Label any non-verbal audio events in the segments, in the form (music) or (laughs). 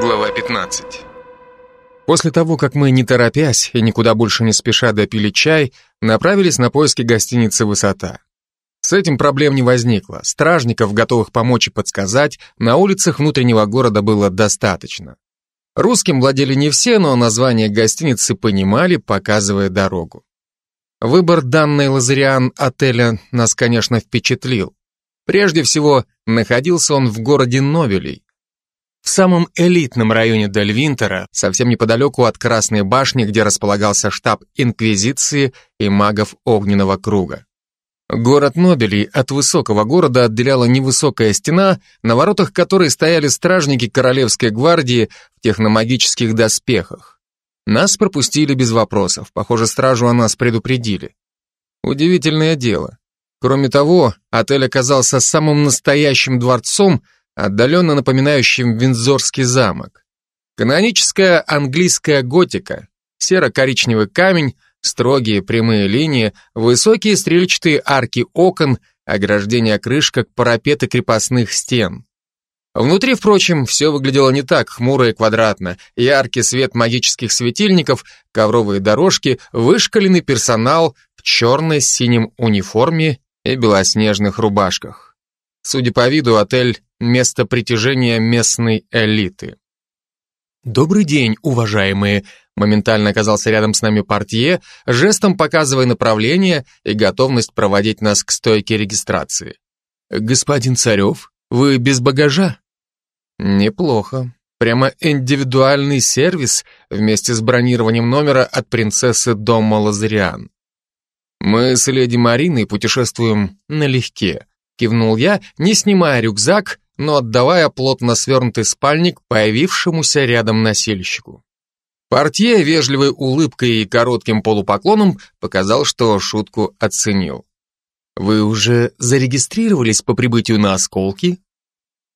Глава 15 После того, как мы, не торопясь и никуда больше не спеша допили чай, направились на поиски гостиницы «Высота». С этим проблем не возникло. Стражников, готовых помочь и подсказать, на улицах внутреннего города было достаточно. Русским владели не все, но название гостиницы понимали, показывая дорогу. Выбор данной Лазариан отеля нас, конечно, впечатлил. Прежде всего, находился он в городе Новелей, в самом элитном районе Дель Винтера, совсем неподалеку от Красной башни, где располагался штаб Инквизиции и магов Огненного круга. Город Нобелей от высокого города отделяла невысокая стена, на воротах которой стояли стражники Королевской гвардии в техномагических доспехах. Нас пропустили без вопросов, похоже, стражу о нас предупредили. Удивительное дело. Кроме того, отель оказался самым настоящим дворцом, отдаленно напоминающим Виндзорский замок. Каноническая английская готика, серо-коричневый камень, строгие прямые линии, высокие стрельчатые арки окон, ограждение крыш, как парапеты крепостных стен. Внутри, впрочем, все выглядело не так хмуро и квадратно. Яркий свет магических светильников, ковровые дорожки, вышкаленный персонал в черной с синим униформе и белоснежных рубашках. Судя по виду, отель место притяжения местной элиты. «Добрый день, уважаемые!» Моментально оказался рядом с нами портье, жестом показывая направление и готовность проводить нас к стойке регистрации. «Господин Царев, вы без багажа?» «Неплохо. Прямо индивидуальный сервис вместе с бронированием номера от принцессы дома Лазариан. Мы с леди Мариной путешествуем налегке», кивнул я, не снимая рюкзак но отдавая плотно свернутый спальник появившемуся рядом носильщику. Портье вежливой улыбкой и коротким полупоклоном показал, что шутку оценил. «Вы уже зарегистрировались по прибытию на осколки?»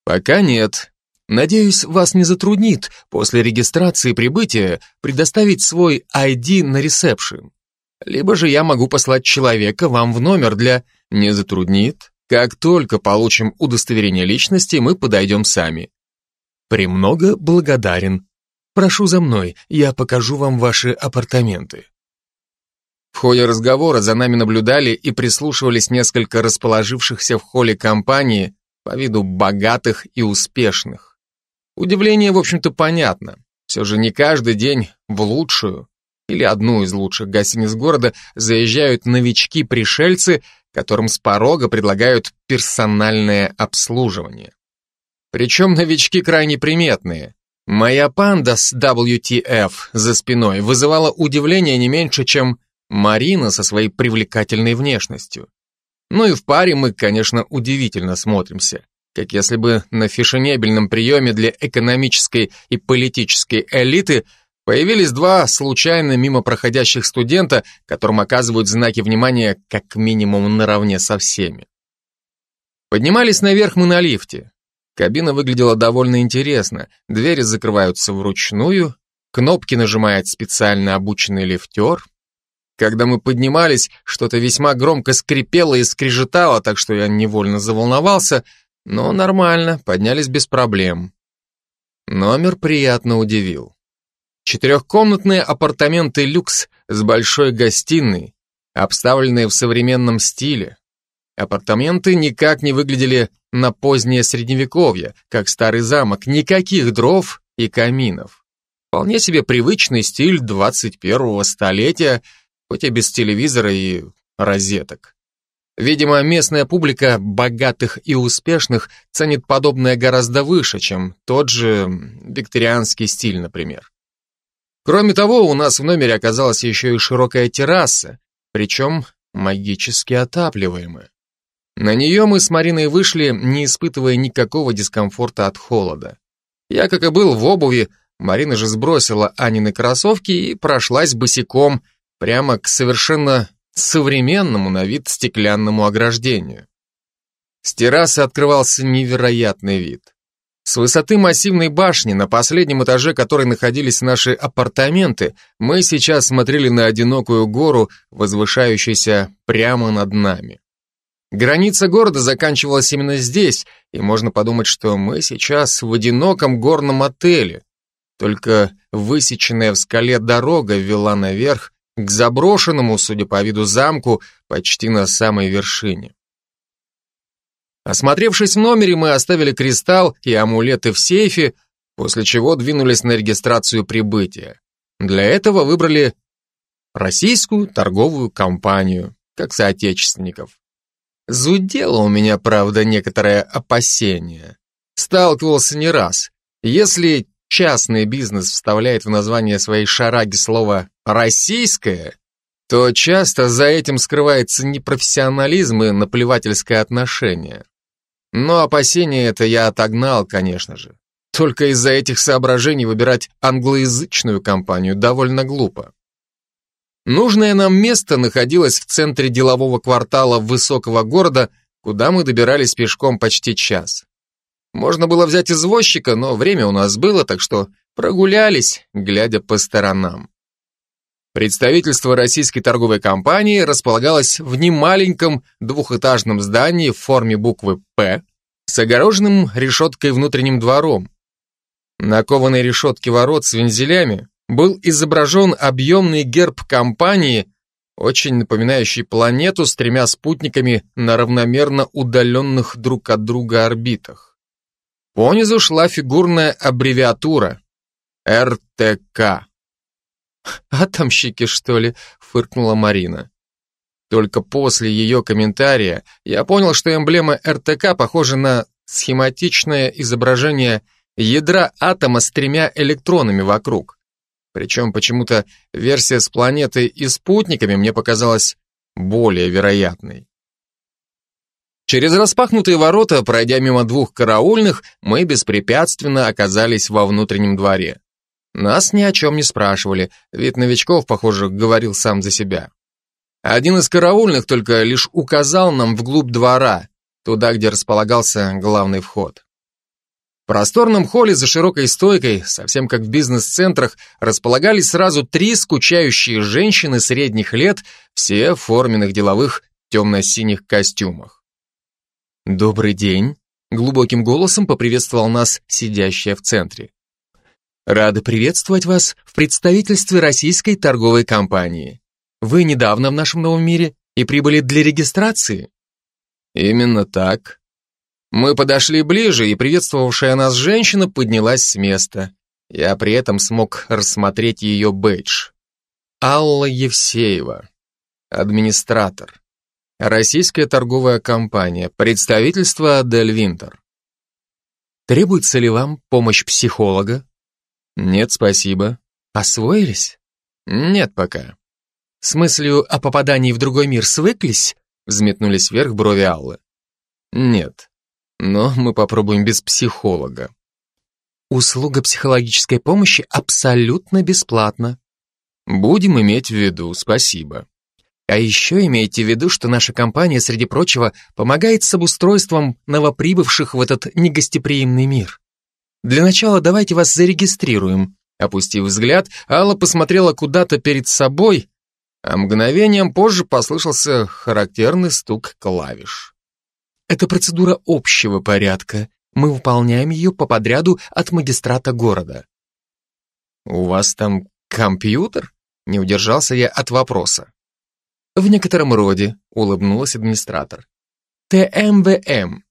«Пока нет. Надеюсь, вас не затруднит после регистрации прибытия предоставить свой ID на ресепшн. Либо же я могу послать человека вам в номер для «не затруднит», как только получим удостоверение личности, мы подойдем сами. Премного благодарен. Прошу за мной, я покажу вам ваши апартаменты. В ходе разговора за нами наблюдали и прислушивались несколько расположившихся в холле компании по виду богатых и успешных. Удивление, в общем-то, понятно. Все же не каждый день в лучшую или одну из лучших гостиниц города заезжают новички-пришельцы, которым с порога предлагают персональное обслуживание. Причем новички крайне приметные. Моя панда с WTF за спиной вызывала удивление не меньше, чем Марина со своей привлекательной внешностью. Ну и в паре мы, конечно, удивительно смотримся, как если бы на фешенебельном приеме для экономической и политической элиты Появились два случайно мимо проходящих студента, которым оказывают знаки внимания как минимум наравне со всеми. Поднимались наверх мы на лифте. Кабина выглядела довольно интересно. Двери закрываются вручную, кнопки нажимает специально обученный лифтер. Когда мы поднимались, что-то весьма громко скрипело и скрежетало, так что я невольно заволновался, но нормально, поднялись без проблем. Номер приятно удивил. Четырехкомнатные апартаменты люкс с большой гостиной, обставленные в современном стиле. Апартаменты никак не выглядели на позднее средневековье, как старый замок, никаких дров и каминов. Вполне себе привычный стиль 21-го столетия, хоть и без телевизора и розеток. Видимо, местная публика богатых и успешных ценит подобное гораздо выше, чем тот же викторианский стиль, например. Кроме того, у нас в номере оказалась еще и широкая терраса, причем магически отапливаемая. На нее мы с Мариной вышли, не испытывая никакого дискомфорта от холода. Я, как и был, в обуви, Марина же сбросила Анины кроссовки и прошлась босиком прямо к совершенно современному на вид стеклянному ограждению. С террасы открывался невероятный вид. С высоты массивной башни, на последнем этаже которой находились наши апартаменты, мы сейчас смотрели на одинокую гору, возвышающуюся прямо над нами. Граница города заканчивалась именно здесь, и можно подумать, что мы сейчас в одиноком горном отеле, Только высеченная в скале дорога вела наверх к заброшенному, судя по виду, замку почти на самой вершине. Осмотревшись в номере, мы оставили кристалл и амулеты в сейфе, после чего двинулись на регистрацию прибытия. Для этого выбрали российскую торговую компанию, как соотечественников. Зудело у меня, правда, некоторое опасение. Сталкивался не раз. Если частный бизнес вставляет в название своей шараги слово «российское», то часто за этим скрывается непрофессионализм и наплевательское отношение. Но опасения это я отогнал, конечно же. Только из-за этих соображений выбирать англоязычную компанию довольно глупо. Нужное нам место находилось в центре делового квартала высокого города, куда мы добирались пешком почти час. Можно было взять извозчика, но время у нас было, так что прогулялись, глядя по сторонам. Представительство российской торговой компании располагалось в немаленьком двухэтажном здании в форме буквы «П» с огороженным решеткой внутренним двором. На кованой решетке ворот с вензелями был изображен объемный герб компании, очень напоминающий планету с тремя спутниками на равномерно удаленных друг от друга орбитах. Понизу шла фигурная аббревиатура РТК. (laughs) «Атомщики, что ли?» — фыркнула Марина. Только после ее комментария я понял, что эмблема РТК похожа на схематичное изображение ядра атома с тремя электронами вокруг. Причем почему-то версия с планетой и спутниками мне показалась более вероятной. Через распахнутые ворота, пройдя мимо двух караульных, мы беспрепятственно оказались во внутреннем дворе. Нас ни о чем не спрашивали, вид новичков, похоже, говорил сам за себя. Один из караульных только лишь указал нам вглубь двора, туда, где располагался главный вход. В просторном холле за широкой стойкой, совсем как в бизнес-центрах, располагались сразу три скучающие женщины средних лет, все в форменных деловых темно-синих костюмах. «Добрый день», — глубоким голосом поприветствовал нас сидящая в центре. Рады приветствовать вас в представительстве российской торговой компании. Вы недавно в нашем новом мире и прибыли для регистрации? Именно так. Мы подошли ближе, и приветствовавшая нас женщина поднялась с места. Я при этом смог рассмотреть ее бейдж. Алла Евсеева, администратор. Российская торговая компания, представительство Дель Винтер. Требуется ли вам помощь психолога? Нет, спасибо. Освоились? Нет пока. С мыслью о попадании в другой мир свыклись? Взметнулись вверх брови Аллы. Нет. Но мы попробуем без психолога. Услуга психологической помощи абсолютно бесплатна. Будем иметь в виду, спасибо. А еще имейте в виду, что наша компания, среди прочего, помогает с обустройством новоприбывших в этот негостеприимный мир. Для начала давайте вас зарегистрируем. Опустив взгляд, Алла посмотрела куда-то перед собой, а мгновением позже послышался характерный стук клавиш. Это процедура общего порядка. Мы выполняем ее по подряду от магистрата города. У вас там компьютер? Не удержался я от вопроса. В некотором роде, улыбнулась администратор. ТМВМ.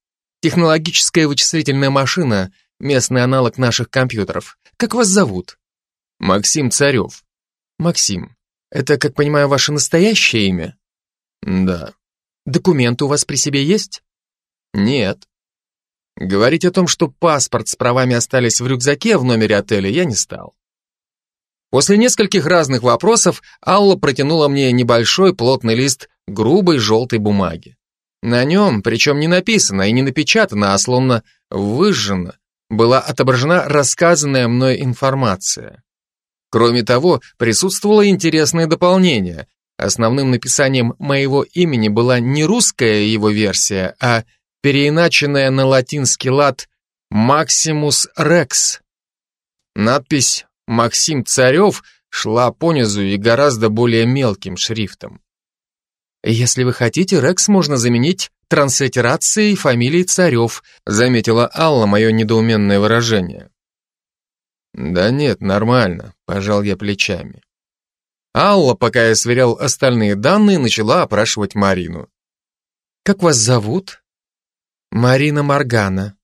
Технологическая вычислительная машина, местный аналог наших компьютеров. Как вас зовут? Максим Царев. Максим, это, как понимаю, ваше настоящее имя? Да. Документы у вас при себе есть? Нет. Говорить о том, что паспорт с правами остались в рюкзаке в номере отеля, я не стал. После нескольких разных вопросов Алла протянула мне небольшой плотный лист грубой желтой бумаги. На нем, причем не написано и не напечатано, а словно выжжено, была отображена рассказанная мной информация. Кроме того, присутствовало интересное дополнение. Основным написанием моего имени была не русская его версия, а переиначенная на латинский лад «Максимус Рекс». Надпись «Максим Царев» шла понизу и гораздо более мелким шрифтом. Если вы хотите, Рекс можно заменить транслитерацией фамилии Царев, заметила Алла мое недоуменное выражение. Да нет, нормально, пожал я плечами. Алла, пока я сверял остальные данные, начала опрашивать Марину. Как вас зовут? Марина Маргана.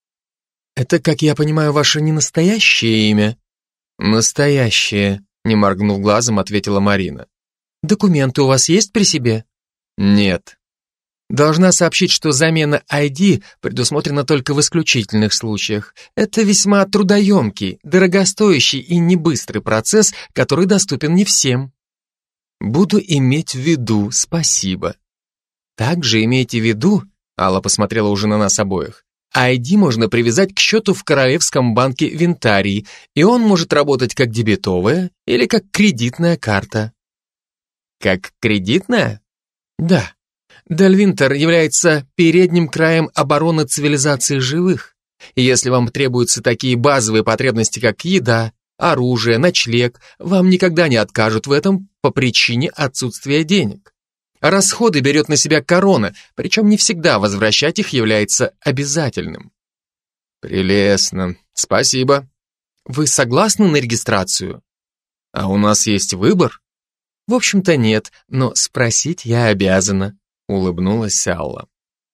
Это, как я понимаю, ваше не настоящее имя? Настоящее, не моргнув глазом, ответила Марина. Документы у вас есть при себе? Нет. Должна сообщить, что замена ID предусмотрена только в исключительных случаях. Это весьма трудоемкий, дорогостоящий и небыстрый процесс, который доступен не всем. Буду иметь в виду, спасибо. Также имейте в виду, Алла посмотрела уже на нас обоих, ID можно привязать к счету в Королевском банке Винтарий, и он может работать как дебетовая или как кредитная карта. Как кредитная? Да. Дальвинтер является передним краем обороны цивилизации живых. И если вам требуются такие базовые потребности, как еда, оружие, ночлег, вам никогда не откажут в этом по причине отсутствия денег. Расходы берет на себя корона, причем не всегда возвращать их является обязательным. Прелестно. Спасибо. Вы согласны на регистрацию? А у нас есть выбор? В общем-то нет, но спросить я обязана улыбнулась Алла.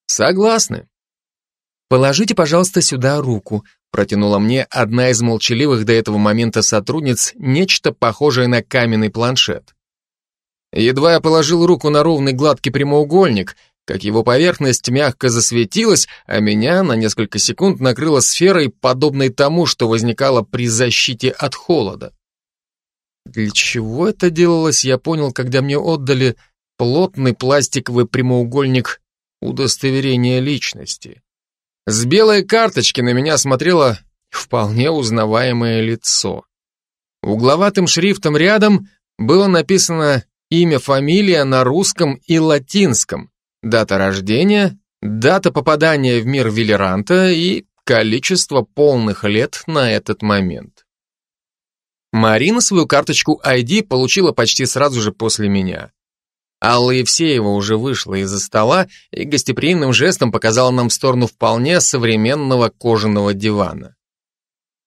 Согласны. Положите, пожалуйста, сюда руку, протянула мне одна из молчаливых до этого момента сотрудниц нечто похожее на каменный планшет. Едва я положил руку на ровный гладкий прямоугольник, как его поверхность мягко засветилась, а меня на несколько секунд накрыло сферой, подобной тому, что возникало при защите от холода. Для чего это делалось, я понял, когда мне отдали плотный пластиковый прямоугольник удостоверения личности. С белой карточки на меня смотрело вполне узнаваемое лицо. Угловатым шрифтом рядом было написано имя, фамилия на русском и латинском, дата рождения, дата попадания в мир Виллеранта и количество полных лет на этот момент. Марина свою карточку ID получила почти сразу же после меня. Алла Евсеева уже вышла из-за стола и гостеприимным жестом показала нам в сторону вполне современного кожаного дивана.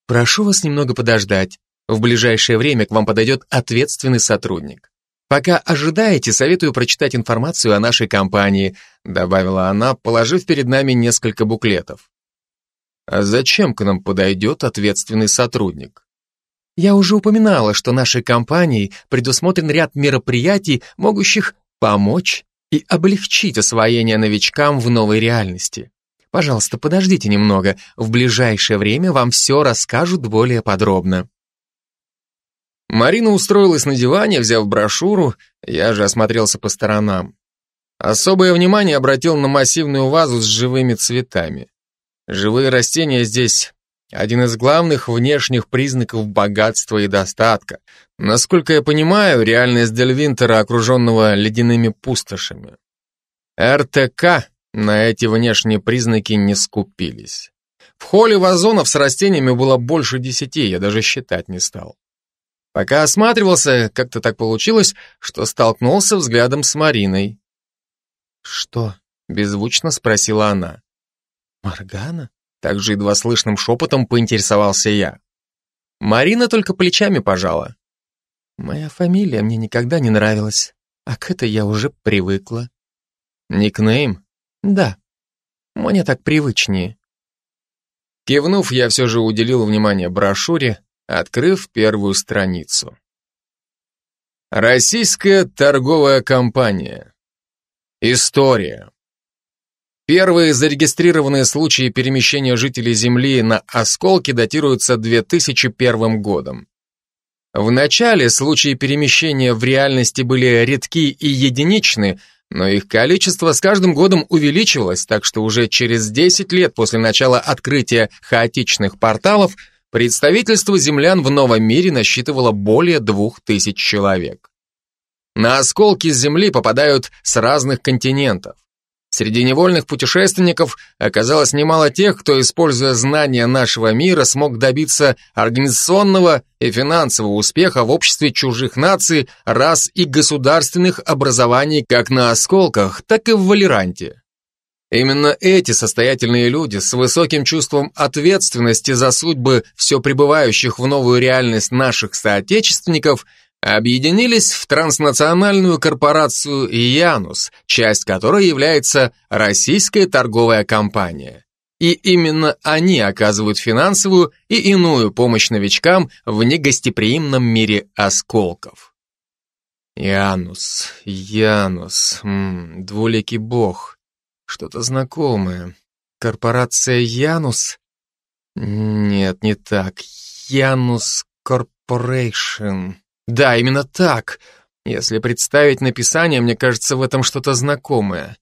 «Прошу вас немного подождать. В ближайшее время к вам подойдет ответственный сотрудник. Пока ожидаете, советую прочитать информацию о нашей компании», добавила она, положив перед нами несколько буклетов. «А зачем к нам подойдет ответственный сотрудник?» Я уже упоминала, что нашей компанией предусмотрен ряд мероприятий, могущих помочь и облегчить освоение новичкам в новой реальности. Пожалуйста, подождите немного, в ближайшее время вам все расскажут более подробно. Марина устроилась на диване, взяв брошюру, я же осмотрелся по сторонам. Особое внимание обратил на массивную вазу с живыми цветами. Живые растения здесь один из главных внешних признаков богатства и достатка. Насколько я понимаю, реальность Дельвинтера, окруженного ледяными пустошами. РТК на эти внешние признаки не скупились. В холле вазонов с растениями было больше десяти, я даже считать не стал. Пока осматривался, как-то так получилось, что столкнулся взглядом с Мариной. «Что?» — беззвучно спросила она. «Моргана?» Также едва слышным шепотом поинтересовался я. Марина только плечами пожала. Моя фамилия мне никогда не нравилась, а к этой я уже привыкла. Никнейм? Да. Мне так привычнее. Кивнув, я все же уделил внимание брошюре, открыв первую страницу. Российская торговая компания. История. Первые зарегистрированные случаи перемещения жителей Земли на осколки датируются 2001 годом. В начале случаи перемещения в реальности были редки и единичны, но их количество с каждым годом увеличивалось, так что уже через 10 лет после начала открытия хаотичных порталов представительство землян в новом мире насчитывало более 2000 человек. На осколки Земли попадают с разных континентов. Среди невольных путешественников оказалось немало тех, кто, используя знания нашего мира, смог добиться организационного и финансового успеха в обществе чужих наций, рас и государственных образований как на осколках, так и в Валеранте. Именно эти состоятельные люди с высоким чувством ответственности за судьбы все пребывающих в новую реальность наших соотечественников объединились в транснациональную корпорацию «Янус», часть которой является Российская торговая компания. И именно они оказывают финансовую и иную помощь новичкам в негостеприимном мире осколков. Янус, Янус, м -м, двуликий бог, что-то знакомое. Корпорация Янус? Нет, не так. Янус Корпорейшн. Да, именно так. Если представить написание, мне кажется, в этом что-то знакомое.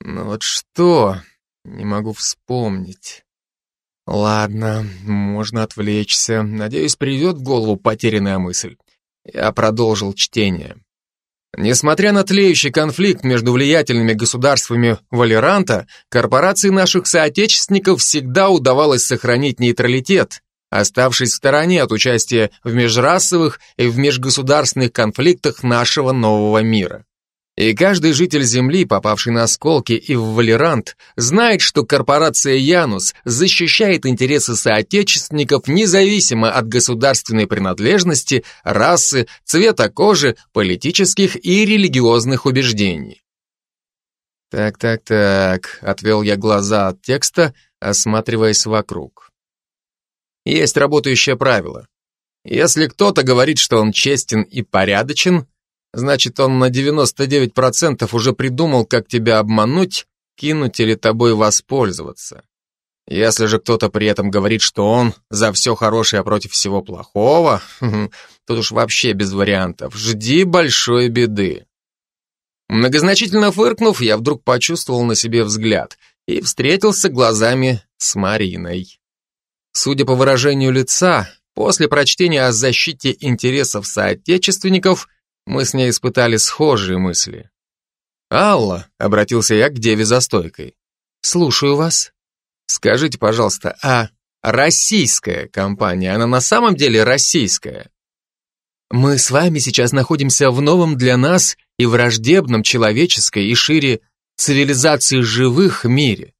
Но вот что? Не могу вспомнить. Ладно, можно отвлечься. Надеюсь, придет в голову потерянная мысль. Я продолжил чтение. Несмотря на тлеющий конфликт между влиятельными государствами Валеранта, корпорации наших соотечественников всегда удавалось сохранить нейтралитет, оставшись в стороне от участия в межрасовых и в межгосударственных конфликтах нашего нового мира. И каждый житель Земли, попавший на осколки и в Валерант, знает, что корпорация Янус защищает интересы соотечественников независимо от государственной принадлежности, расы, цвета кожи, политических и религиозных убеждений. Так-так-так, отвел я глаза от текста, осматриваясь вокруг. Есть работающее правило. Если кто-то говорит, что он честен и порядочен, Значит, он на 99% уже придумал, как тебя обмануть, кинуть или тобой воспользоваться. Если же кто-то при этом говорит, что он за все хорошее а против всего плохого, (laughs) тут уж вообще без вариантов. Жди большой беды. Многозначительно фыркнув, я вдруг почувствовал на себе взгляд и встретился глазами с Мариной. Судя по выражению лица, после прочтения о защите интересов соотечественников, мы с ней испытали схожие мысли. «Алла», — обратился я к деве за стойкой. «Слушаю вас. Скажите, пожалуйста, а российская компания, она на самом деле российская?» «Мы с вами сейчас находимся в новом для нас и враждебном человеческой и шире цивилизации живых мире.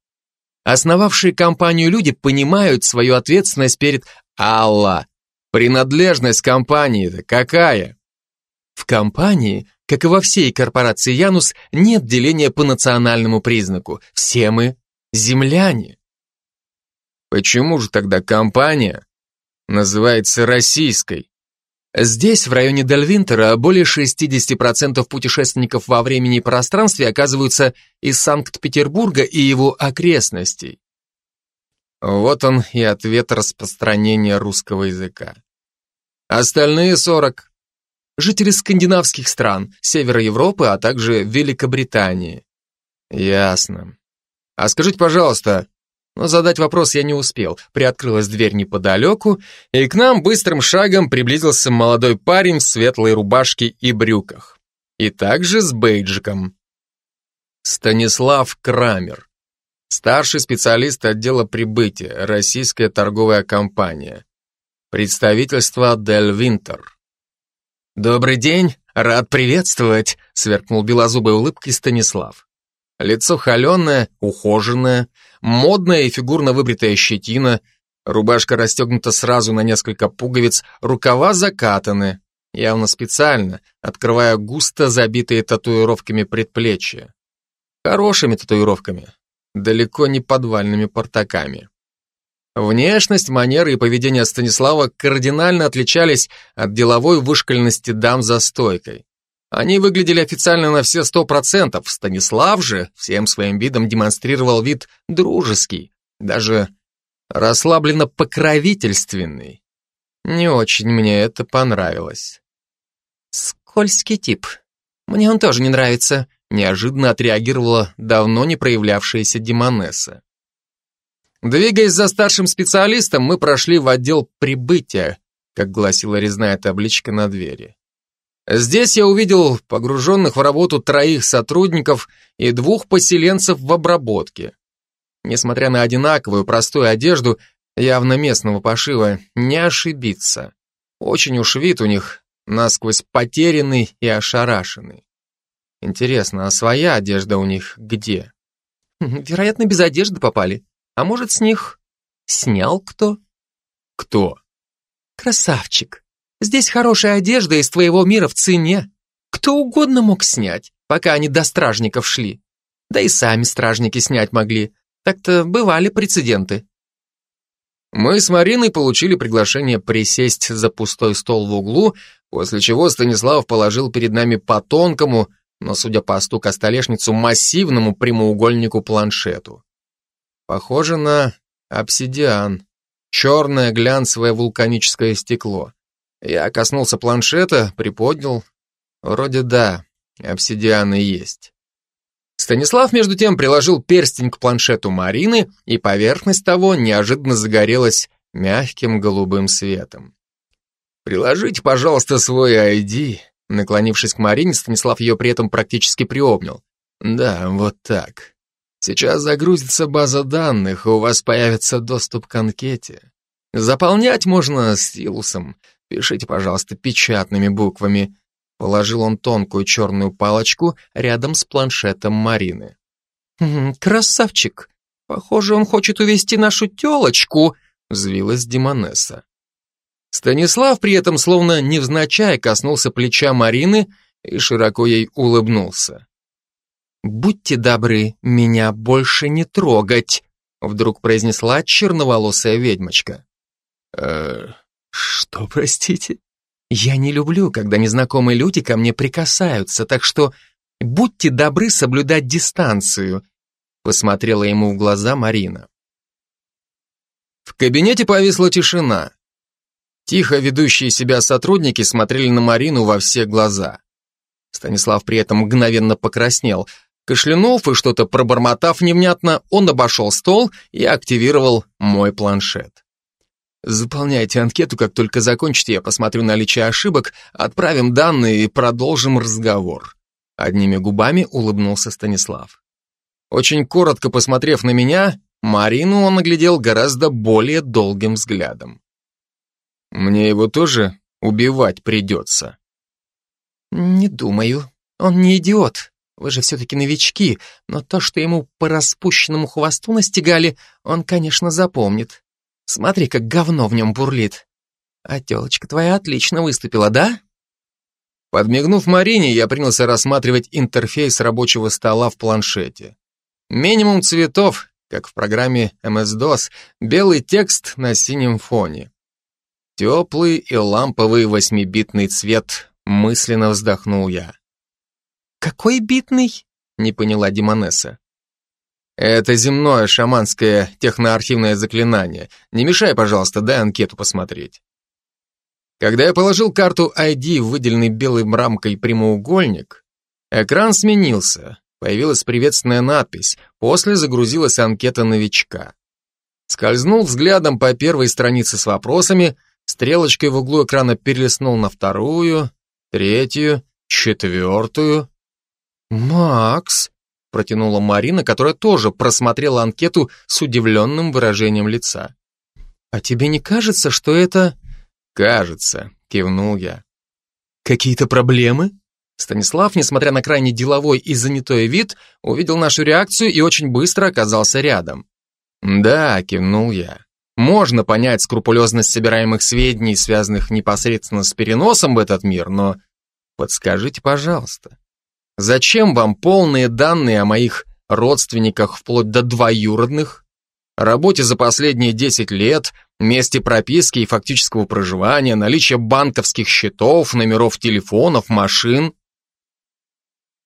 Основавшие компанию люди понимают свою ответственность перед Алла. Принадлежность компании-то какая? В компании, как и во всей корпорации Янус, нет деления по национальному признаку. Все мы земляне. Почему же тогда компания называется российской? Здесь, в районе Дельвинтера, более 60% путешественников во времени и пространстве оказываются из Санкт-Петербурга и его окрестностей. Вот он и ответ распространения русского языка. Остальные 40 жители скандинавских стран, севера Европы, а также Великобритании. Ясно. А скажите, пожалуйста, но задать вопрос я не успел. Приоткрылась дверь неподалеку, и к нам быстрым шагом приблизился молодой парень в светлой рубашке и брюках. И также с бейджиком. Станислав Крамер. Старший специалист отдела прибытия, российская торговая компания. Представительство Дель Винтер. «Добрый день, рад приветствовать», — сверкнул белозубой улыбкой Станислав. Лицо холеное, ухоженное, модная и фигурно выбритая щетина, рубашка расстегнута сразу на несколько пуговиц, рукава закатаны, явно специально, открывая густо забитые татуировками предплечья. Хорошими татуировками, далеко не подвальными портаками. Внешность, манеры и поведение Станислава кардинально отличались от деловой вышкальности дам за стойкой. Они выглядели официально на все сто процентов, Станислав же всем своим видом демонстрировал вид дружеский, даже расслабленно покровительственный. Не очень мне это понравилось. «Скользкий тип. Мне он тоже не нравится», неожиданно отреагировала давно не проявлявшаяся Демонесса. Двигаясь за старшим специалистом, мы прошли в отдел прибытия, как гласила резная табличка на двери. Здесь я увидел погруженных в работу троих сотрудников и двух поселенцев в обработке. Несмотря на одинаковую простую одежду, явно местного пошива, не ошибиться. Очень уж вид у них насквозь потерянный и ошарашенный. Интересно, а своя одежда у них где? Вероятно, без одежды попали. А может, с них снял кто? Кто? Красавчик. Здесь хорошая одежда из твоего мира в цене. Кто угодно мог снять, пока они до стражников шли. Да и сами стражники снять могли. Так-то бывали прецеденты. Мы с Мариной получили приглашение присесть за пустой стол в углу, после чего Станислав положил перед нами по тонкому, но, судя по стука столешницу, массивному прямоугольнику планшету. Похоже на обсидиан. Черное глянцевое вулканическое стекло. Я коснулся планшета, приподнял. Вроде да, обсидиан и есть. Станислав, между тем, приложил перстень к планшету Марины, и поверхность того неожиданно загорелась мягким голубым светом. «Приложите, пожалуйста, свой ID», Наклонившись к Марине, Станислав ее при этом практически приобнял. «Да, вот так. Сейчас загрузится база данных, у вас появится доступ к анкете. Заполнять можно стилусом. Пишите, пожалуйста, печатными буквами. Положил он тонкую черную палочку рядом с планшетом Марины. «Красавчик! Похоже, он хочет увести нашу телочку!» взвилась Димонесса. Станислав при этом словно невзначай коснулся плеча Марины и широко ей улыбнулся. «Будьте добры, меня больше не трогать!» вдруг произнесла черноволосая ведьмочка. «Э, что, простите?» Я не люблю, когда незнакомые люди ко мне прикасаются, так что будьте добры соблюдать дистанцию, посмотрела ему в глаза Марина. В кабинете повисла тишина. Тихо ведущие себя сотрудники смотрели на Марину во все глаза. Станислав при этом мгновенно покраснел. Кашлянув и что-то пробормотав невнятно, он обошел стол и активировал мой планшет. Заполняйте анкету, как только закончите, я посмотрю наличие ошибок, отправим данные и продолжим разговор. Одними губами улыбнулся Станислав. Очень коротко посмотрев на меня, Марину он оглядел гораздо более долгим взглядом. Мне его тоже убивать придется. Не думаю. Он не идиот. Вы же все-таки новички, но то, что ему по распущенному хвосту настигали, он, конечно, запомнит. Смотри, как говно в нем бурлит. А телочка твоя отлично выступила, да? Подмигнув Марине, я принялся рассматривать интерфейс рабочего стола в планшете. Минимум цветов, как в программе MS-DOS, белый текст на синем фоне. Теплый и ламповый восьмибитный цвет, мысленно вздохнул я. «Какой битный?» — не поняла Димонесса. Это земное шаманское техноархивное заклинание. Не мешай, пожалуйста, дай анкету посмотреть. Когда я положил карту ID в выделенный белой рамкой прямоугольник, экран сменился. Появилась приветственная надпись. После загрузилась анкета новичка. Скользнул взглядом по первой странице с вопросами, стрелочкой в углу экрана перелистнул на вторую, третью, четвертую. «Макс!» Протянула Марина, которая тоже просмотрела анкету с удивленным выражением лица. «А тебе не кажется, что это...» «Кажется», — кивнул я. «Какие-то проблемы?» Станислав, несмотря на крайне деловой и занятой вид, увидел нашу реакцию и очень быстро оказался рядом. «Да», — кивнул я. «Можно понять скрупулезность собираемых сведений, связанных непосредственно с переносом в этот мир, но подскажите, пожалуйста, Зачем вам полные данные о моих родственниках вплоть до двоюродных, работе за последние 10 лет, месте прописки и фактического проживания, наличие банковских счетов, номеров телефонов, машин?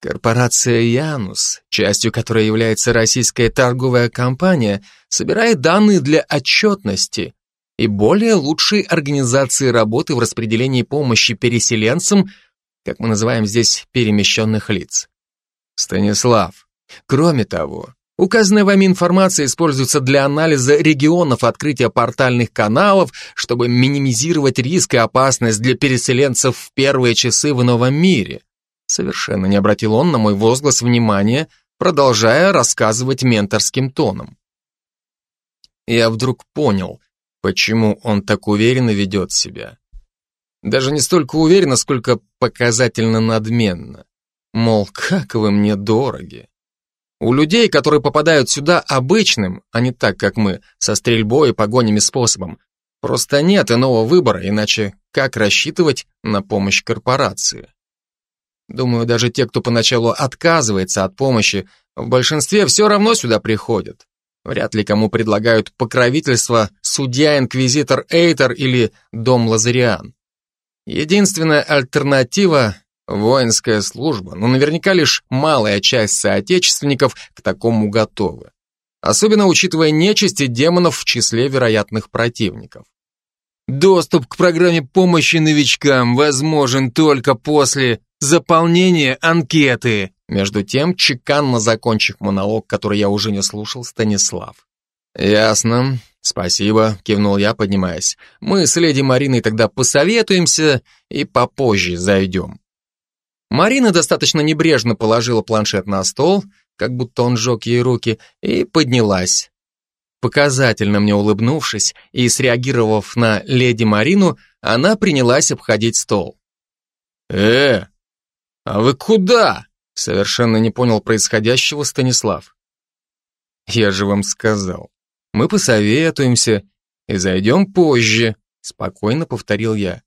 Корпорация «Янус», частью которой является российская торговая компания, собирает данные для отчетности и более лучшей организации работы в распределении помощи переселенцам как мы называем здесь перемещенных лиц. Станислав, кроме того, указанная вами информация используется для анализа регионов открытия портальных каналов, чтобы минимизировать риск и опасность для переселенцев в первые часы в новом мире. Совершенно не обратил он на мой возглас внимания, продолжая рассказывать менторским тоном. Я вдруг понял, почему он так уверенно ведет себя. Даже не столько уверенно, сколько показательно надменно. Мол, как вы мне дороги. У людей, которые попадают сюда обычным, а не так, как мы, со стрельбой и погонями способом, просто нет иного выбора, иначе как рассчитывать на помощь корпорации? Думаю, даже те, кто поначалу отказывается от помощи, в большинстве все равно сюда приходят. Вряд ли кому предлагают покровительство судья-инквизитор Эйтер или дом Лазариан. Единственная альтернатива – воинская служба, но наверняка лишь малая часть соотечественников к такому готовы. Особенно учитывая нечисть и демонов в числе вероятных противников. Доступ к программе помощи новичкам возможен только после заполнения анкеты. Между тем, чеканно закончив монолог, который я уже не слушал, Станислав. Ясно. «Спасибо», — кивнул я, поднимаясь. «Мы с леди Мариной тогда посоветуемся и попозже зайдем». Марина достаточно небрежно положила планшет на стол, как будто он сжег ей руки, и поднялась. Показательно мне улыбнувшись и среагировав на леди Марину, она принялась обходить стол. «Э, а вы куда?» Совершенно не понял происходящего Станислав. «Я же вам сказал. Мы посоветуемся и зайдем позже», спокойно повторил я.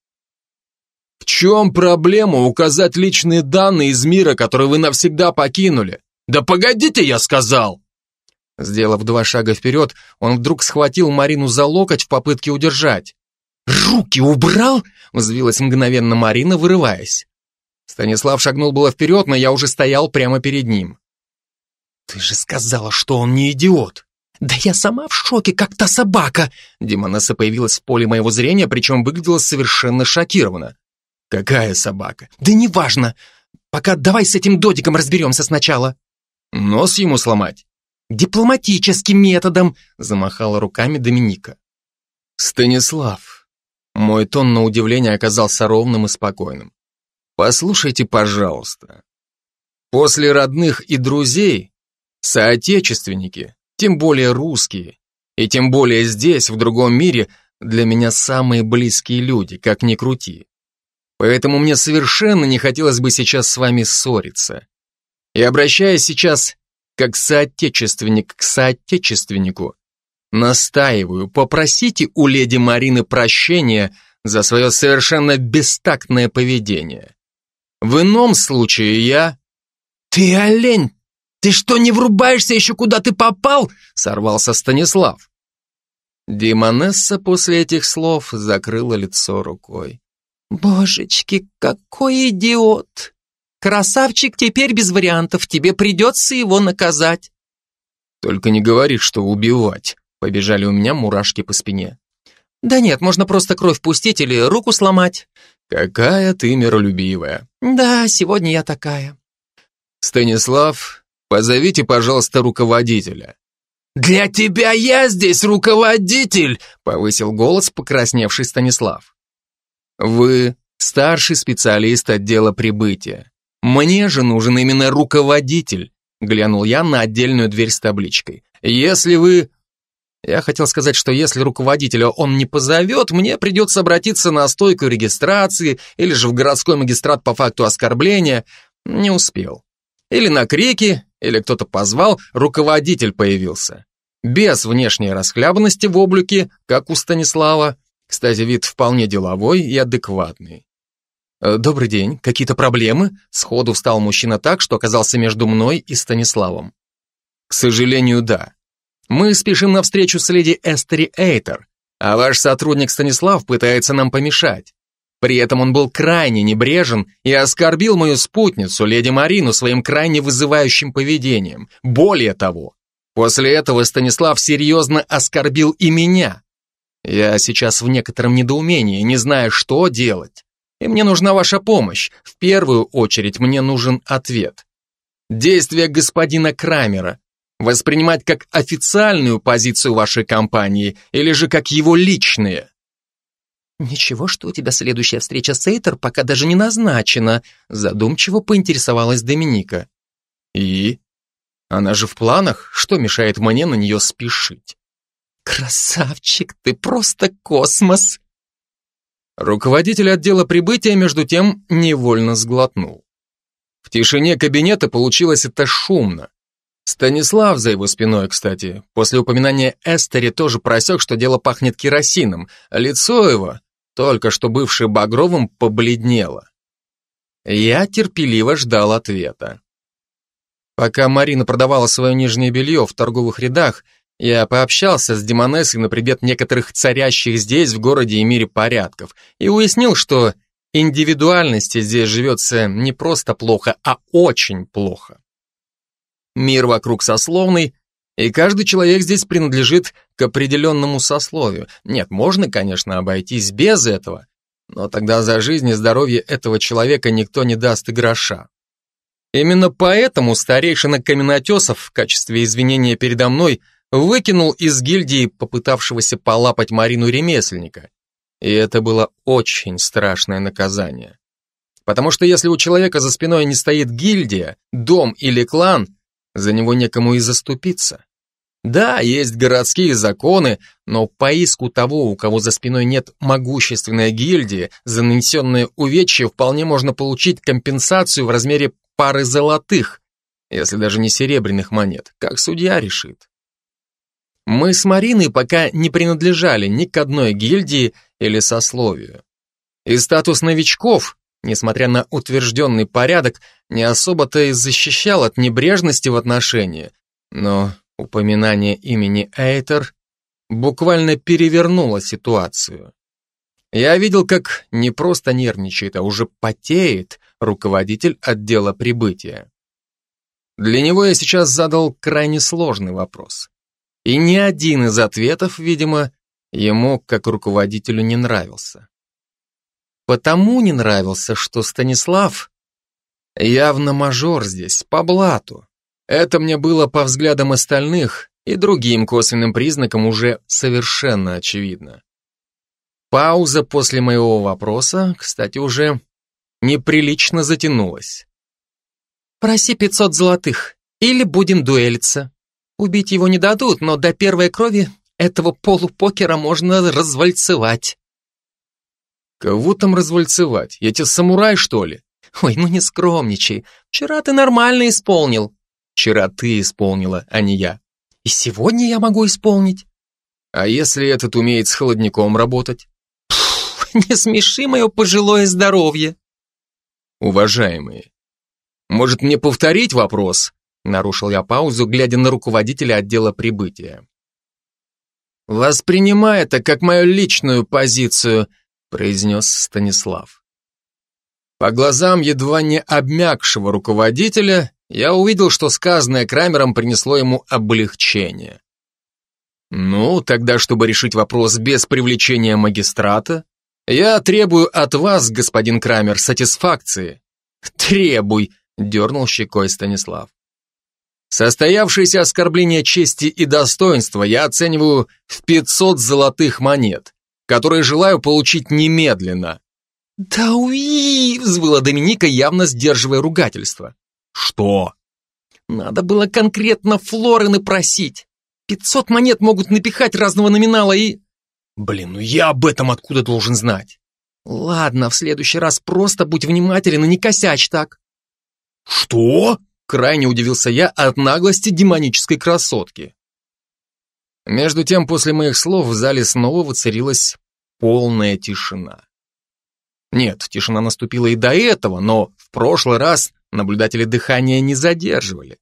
«В чем проблема указать личные данные из мира, который вы навсегда покинули? Да погодите, я сказал!» Сделав два шага вперед, он вдруг схватил Марину за локоть в попытке удержать. «Руки убрал?» — взвилась мгновенно Марина, вырываясь. Станислав шагнул было вперед, но я уже стоял прямо перед ним. «Ты же сказала, что он не идиот!» «Да я сама в шоке, как та собака!» Демонесса появилась в поле моего зрения, причем выглядела совершенно шокированно. «Какая собака?» «Да неважно! Пока давай с этим додиком разберемся сначала!» «Нос ему сломать?» «Дипломатическим методом!» замахала руками Доминика. «Станислав!» Мой тон на удивление оказался ровным и спокойным. «Послушайте, пожалуйста. После родных и друзей соотечественники тем более русские, и тем более здесь, в другом мире, для меня самые близкие люди, как ни крути. Поэтому мне совершенно не хотелось бы сейчас с вами ссориться. И обращаясь сейчас как соотечественник к соотечественнику, настаиваю, попросите у леди Марины прощения за свое совершенно бестактное поведение. В ином случае я... «Ты олень!» «Ты что, не врубаешься еще, куда ты попал?» — сорвался Станислав. Демонесса после этих слов закрыла лицо рукой. «Божечки, какой идиот! Красавчик теперь без вариантов, тебе придется его наказать». «Только не говори, что убивать», — побежали у меня мурашки по спине. «Да нет, можно просто кровь пустить или руку сломать». «Какая ты миролюбивая». «Да, сегодня я такая». Станислав Позовите, пожалуйста, руководителя». «Для тебя я здесь руководитель!» — повысил голос покрасневший Станислав. «Вы старший специалист отдела прибытия. Мне же нужен именно руководитель», — глянул я на отдельную дверь с табличкой. «Если вы...» Я хотел сказать, что если руководителя он не позовет, мне придется обратиться на стойку регистрации или же в городской магистрат по факту оскорбления. Не успел. Или на крики, или кто-то позвал, руководитель появился. Без внешней расхлябанности в облике, как у Станислава. Кстати, вид вполне деловой и адекватный. «Э, «Добрый день, какие-то проблемы?» Сходу встал мужчина так, что оказался между мной и Станиславом. «К сожалению, да. Мы спешим на встречу с леди Эстери Эйтер, а ваш сотрудник Станислав пытается нам помешать. При этом он был крайне небрежен и оскорбил мою спутницу, леди Марину, своим крайне вызывающим поведением. Более того, после этого Станислав серьезно оскорбил и меня. Я сейчас в некотором недоумении, не знаю, что делать. И мне нужна ваша помощь. В первую очередь мне нужен ответ. Действия господина Крамера воспринимать как официальную позицию вашей компании или же как его личные? «Ничего, что у тебя следующая встреча с Эйтер пока даже не назначена», задумчиво поинтересовалась Доминика. «И? Она же в планах, что мешает мне на нее спешить?» «Красавчик, ты просто космос!» Руководитель отдела прибытия, между тем, невольно сглотнул. В тишине кабинета получилось это шумно. Станислав за его спиной, кстати, после упоминания Эстери тоже просек, что дело пахнет керосином, лицо его, только что бывшее багровым, побледнело. Я терпеливо ждал ответа. Пока Марина продавала свое нижнее белье в торговых рядах, я пообщался с Демонессой на предмет некоторых царящих здесь, в городе и мире порядков, и уяснил, что индивидуальности здесь живется не просто плохо, а очень плохо. Мир вокруг сословный, и каждый человек здесь принадлежит к определенному сословию. Нет, можно, конечно, обойтись без этого, но тогда за жизнь и здоровье этого человека никто не даст и гроша. Именно поэтому старейшина Каменотесов в качестве извинения передо мной выкинул из гильдии попытавшегося полапать Марину ремесленника. И это было очень страшное наказание. Потому что если у человека за спиной не стоит гильдия, дом или клан, за него некому и заступиться. Да, есть городские законы, но по иску того, у кого за спиной нет могущественной гильдии, за нанесенные увечья вполне можно получить компенсацию в размере пары золотых, если даже не серебряных монет, как судья решит. Мы с Мариной пока не принадлежали ни к одной гильдии или сословию. И статус новичков, несмотря на утвержденный порядок, не особо-то и защищал от небрежности в отношении, но упоминание имени Эйтер буквально перевернуло ситуацию. Я видел, как не просто нервничает, а уже потеет руководитель отдела прибытия. Для него я сейчас задал крайне сложный вопрос. И ни один из ответов, видимо, ему, как руководителю, не нравился. Потому не нравился, что Станислав явно мажор здесь, по блату. Это мне было по взглядам остальных и другим косвенным признакам уже совершенно очевидно. Пауза после моего вопроса, кстати, уже неприлично затянулась. «Проси пятьсот золотых, или будем дуэлиться», Убить его не дадут, но до первой крови этого полупокера можно развальцевать. Кого там развальцевать? Я тебе самурай, что ли? Ой, ну не скромничай. Вчера ты нормально исполнил. Вчера ты исполнила, а не я. И сегодня я могу исполнить. А если этот умеет с холодником работать? Пфф, не смеши мое пожилое здоровье. Уважаемые, может мне повторить вопрос? Нарушил я паузу, глядя на руководителя отдела прибытия. «Воспринимай это как мою личную позицию», произнес Станислав. По глазам едва не обмякшего руководителя я увидел, что сказанное Крамером принесло ему облегчение. Ну, тогда, чтобы решить вопрос без привлечения магистрата, я требую от вас, господин Крамер, сатисфакции. Требуй, дернул щекой Станислав. Состоявшееся оскорбление чести и достоинства я оцениваю в 500 золотых монет, которые желаю получить немедленно. «Да уи!» — взвыла Доминика, явно сдерживая ругательство. «Что?» «Надо было конкретно Флорины просить. 500 монет могут напихать разного номинала и...» «Блин, ну я об этом откуда должен знать?» «Ладно, в следующий раз просто будь внимателен и не косячь так». «Что?» Крайне удивился я от наглости демонической красотки. Между тем, после моих слов в зале снова воцарилась полная тишина. Нет, тишина наступила и до этого, но в прошлый раз наблюдатели дыхания не задерживали.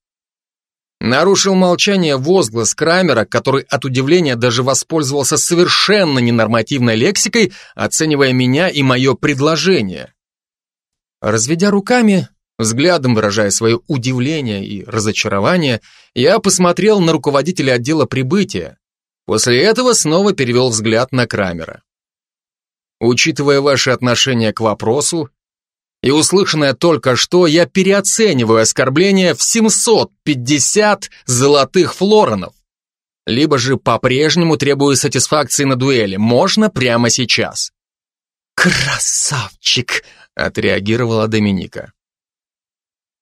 Нарушил молчание возглас Крамера, который от удивления даже воспользовался совершенно ненормативной лексикой, оценивая меня и мое предложение. Разведя руками, Взглядом выражая свое удивление и разочарование, я посмотрел на руководителя отдела прибытия. После этого снова перевел взгляд на Крамера. Учитывая ваши отношения к вопросу и услышанное только что, я переоцениваю оскорбление в 750 золотых флоронов. Либо же по-прежнему требую сатисфакции на дуэли. Можно прямо сейчас. «Красавчик!» — отреагировала Доминика.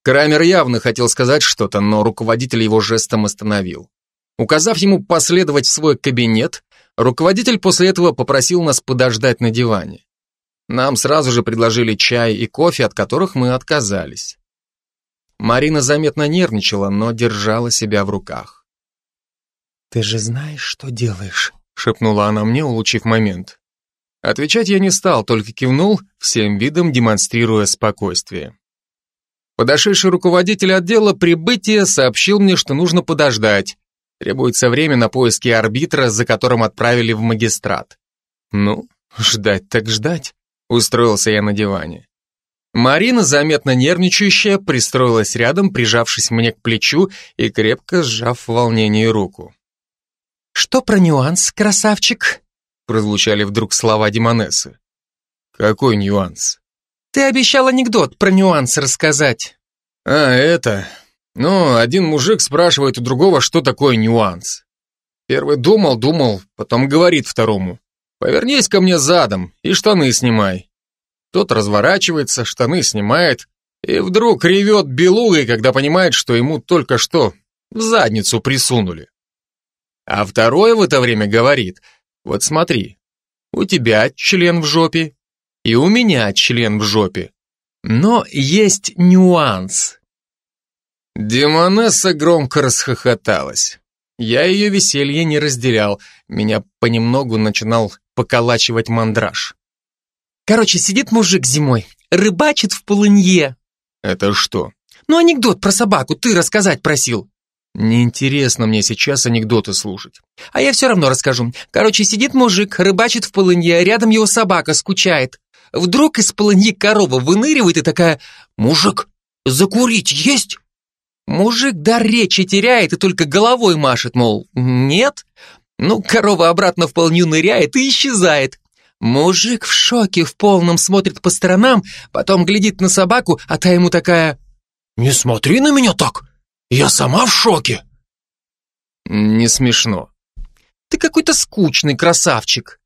Крамер явно хотел сказать что-то, но руководитель его жестом остановил. Указав ему последовать в свой кабинет, руководитель после этого попросил нас подождать на диване. Нам сразу же предложили чай и кофе, от которых мы отказались. Марина заметно нервничала, но держала себя в руках. «Ты же знаешь, что делаешь», — шепнула она мне, улучив момент. Отвечать я не стал, только кивнул, всем видом демонстрируя спокойствие. Подошедший руководитель отдела прибытия сообщил мне, что нужно подождать. Требуется время на поиски арбитра, за которым отправили в магистрат. Ну, ждать так ждать, устроился я на диване. Марина, заметно нервничающая, пристроилась рядом, прижавшись мне к плечу и крепко сжав в волнении руку. «Что про нюанс, красавчик?» прозвучали вдруг слова Демонессы. «Какой нюанс?» «Ты обещал анекдот про нюанс рассказать». «А, это... Ну, один мужик спрашивает у другого, что такое нюанс. Первый думал, думал, потом говорит второму. Повернись ко мне задом и штаны снимай. Тот разворачивается, штаны снимает, и вдруг ревет белугой, когда понимает, что ему только что в задницу присунули. А второй в это время говорит, вот смотри, у тебя член в жопе, и у меня член в жопе. Но есть нюанс. Демонесса громко расхохоталась. Я ее веселье не разделял, меня понемногу начинал поколачивать мандраж. Короче, сидит мужик зимой, рыбачит в полынье. Это что? Ну, анекдот про собаку ты рассказать просил. Неинтересно мне сейчас анекдоты слушать. А я все равно расскажу. Короче, сидит мужик, рыбачит в полынье, рядом его собака скучает. Вдруг из полыньи корова выныривает и такая «Мужик, закурить есть?» Мужик дар речи теряет и только головой машет, мол, нет. Ну, корова обратно в полынью ныряет и исчезает. Мужик в шоке, в полном смотрит по сторонам, потом глядит на собаку, а та ему такая «Не смотри на меня так, я сама в шоке». Не смешно. Ты какой-то скучный красавчик.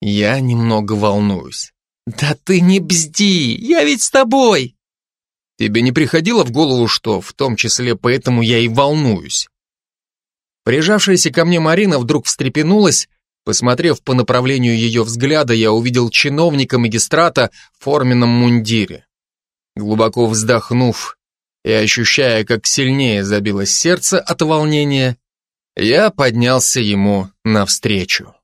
Я немного волнуюсь. Да ты не бзди, я ведь с тобой. Тебе не приходило в голову, что в том числе поэтому я и волнуюсь? Прижавшаяся ко мне Марина вдруг встрепенулась Посмотрев по направлению ее взгляда, я увидел чиновника магистрата в форменном мундире. Глубоко вздохнув и ощущая, как сильнее забилось сердце от волнения, я поднялся ему навстречу.